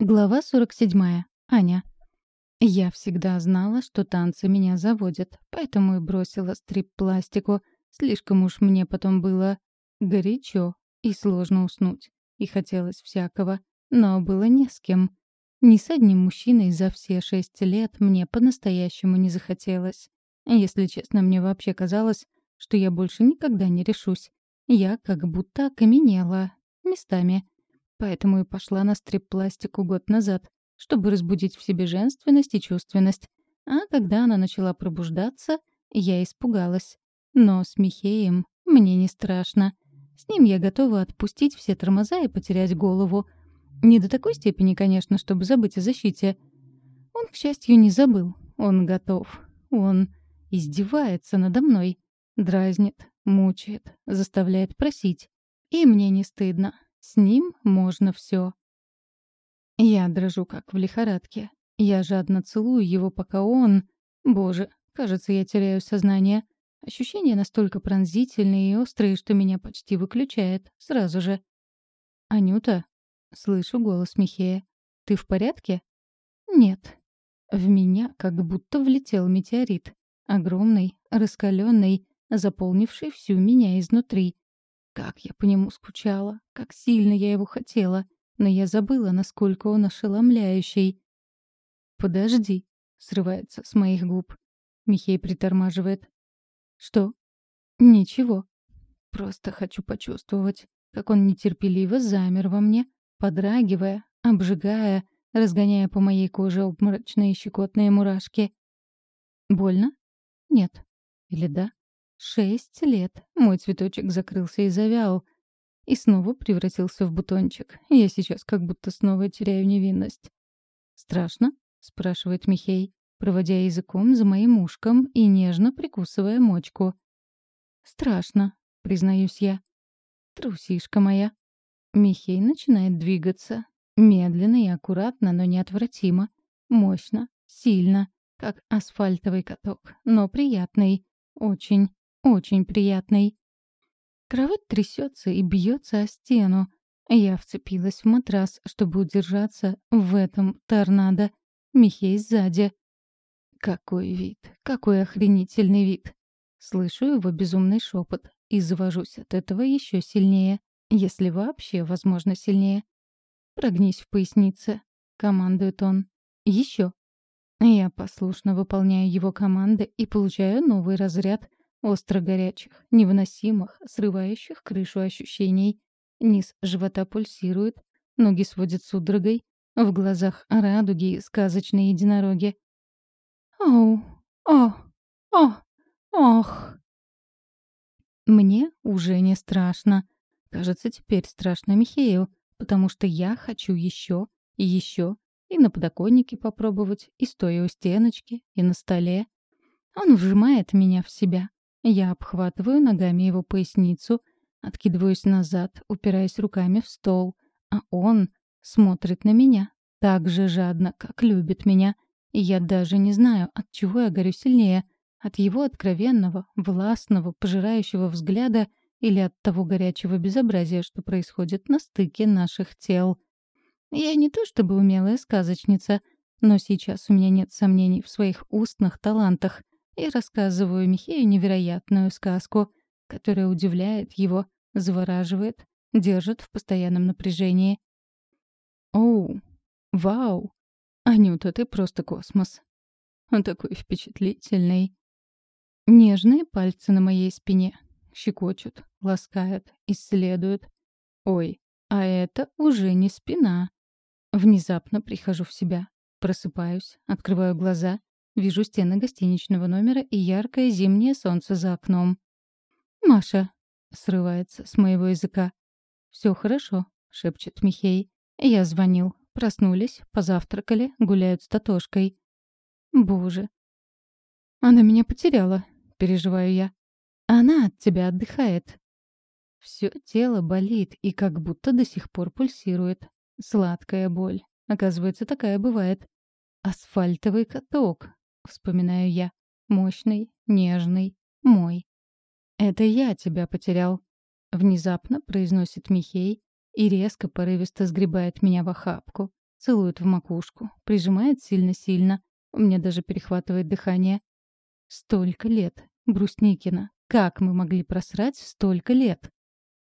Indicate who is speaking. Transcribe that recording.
Speaker 1: Глава 47. Аня. Я всегда знала, что танцы меня заводят, поэтому и бросила стрип-пластику. Слишком уж мне потом было горячо и сложно уснуть. И хотелось всякого, но было не с кем. Ни с одним мужчиной за все шесть лет мне по-настоящему не захотелось. Если честно, мне вообще казалось, что я больше никогда не решусь. Я как будто окаменела. Местами. Поэтому и пошла на стрип-пластику год назад, чтобы разбудить в себе женственность и чувственность. А когда она начала пробуждаться, я испугалась. Но с Михеем мне не страшно. С ним я готова отпустить все тормоза и потерять голову. Не до такой степени, конечно, чтобы забыть о защите. Он, к счастью, не забыл. Он готов. Он издевается надо мной. Дразнит, мучает, заставляет просить. И мне не стыдно. С ним можно все. Я дрожу, как в лихорадке. Я жадно целую его, пока он... Боже, кажется, я теряю сознание. Ощущения настолько пронзительные и острые, что меня почти выключает. Сразу же. «Анюта?» — слышу голос Михея. «Ты в порядке?» «Нет». В меня как будто влетел метеорит. Огромный, раскаленный, заполнивший всю меня изнутри. Как я по нему скучала, как сильно я его хотела, но я забыла, насколько он ошеломляющий. «Подожди», — срывается с моих губ. Михей притормаживает. «Что?» «Ничего. Просто хочу почувствовать, как он нетерпеливо замер во мне, подрагивая, обжигая, разгоняя по моей коже обморочные щекотные мурашки. Больно? Нет. Или да? Шесть лет мой цветочек закрылся и завял. И снова превратился в бутончик. Я сейчас как будто снова теряю невинность. «Страшно?» — спрашивает Михей, проводя языком за моим ушком и нежно прикусывая мочку. «Страшно», — признаюсь я. «Трусишка моя». Михей начинает двигаться. Медленно и аккуратно, но неотвратимо. Мощно, сильно, как асфальтовый каток, но приятный. Очень очень приятный. Кровать трясется и бьется о стену. Я вцепилась в матрас, чтобы удержаться в этом торнадо. Михей сзади. Какой вид, какой охренительный вид. Слышу его безумный шепот и завожусь от этого еще сильнее, если вообще возможно сильнее. «Прогнись в пояснице», — командует он. «Еще». Я послушно выполняю его команды и получаю новый разряд Остро горячих, невыносимых, срывающих крышу ощущений. Низ живота пульсирует, ноги сводят судорогой, в глазах радуги сказочные единороги. «Оу! О! О! Ох!» Мне уже не страшно. Кажется, теперь страшно Михею, потому что я хочу еще и еще, и на подоконнике попробовать, и стоя у стеночки, и на столе. Он вжимает меня в себя, я обхватываю ногами его поясницу, откидываюсь назад, упираясь руками в стол, а он смотрит на меня так же жадно, как любит меня. И я даже не знаю, от чего я горю сильнее — от его откровенного, властного, пожирающего взгляда или от того горячего безобразия, что происходит на стыке наших тел. Я не то чтобы умелая сказочница, но сейчас у меня нет сомнений в своих устных талантах и рассказываю Михею невероятную сказку, которая удивляет его, завораживает, держит в постоянном напряжении. «Оу! Вау! Анюта, ты просто космос!» Он такой впечатлительный. Нежные пальцы на моей спине. Щекочут, ласкают, исследуют. Ой, а это уже не спина. Внезапно прихожу в себя. Просыпаюсь, открываю глаза Вижу стены гостиничного номера и яркое зимнее солнце за окном. «Маша!» — срывается с моего языка. «Все хорошо», — шепчет Михей. «Я звонил. Проснулись, позавтракали, гуляют с Татошкой». «Боже!» «Она меня потеряла», — переживаю я. «Она от тебя отдыхает». Все тело болит и как будто до сих пор пульсирует. Сладкая боль. Оказывается, такая бывает. Асфальтовый каток. Вспоминаю я. Мощный, нежный, мой. «Это я тебя потерял», — внезапно произносит Михей и резко порывисто сгребает меня в охапку. Целует в макушку, прижимает сильно-сильно. У меня даже перехватывает дыхание. Столько лет. Брусникина. Как мы могли просрать столько лет?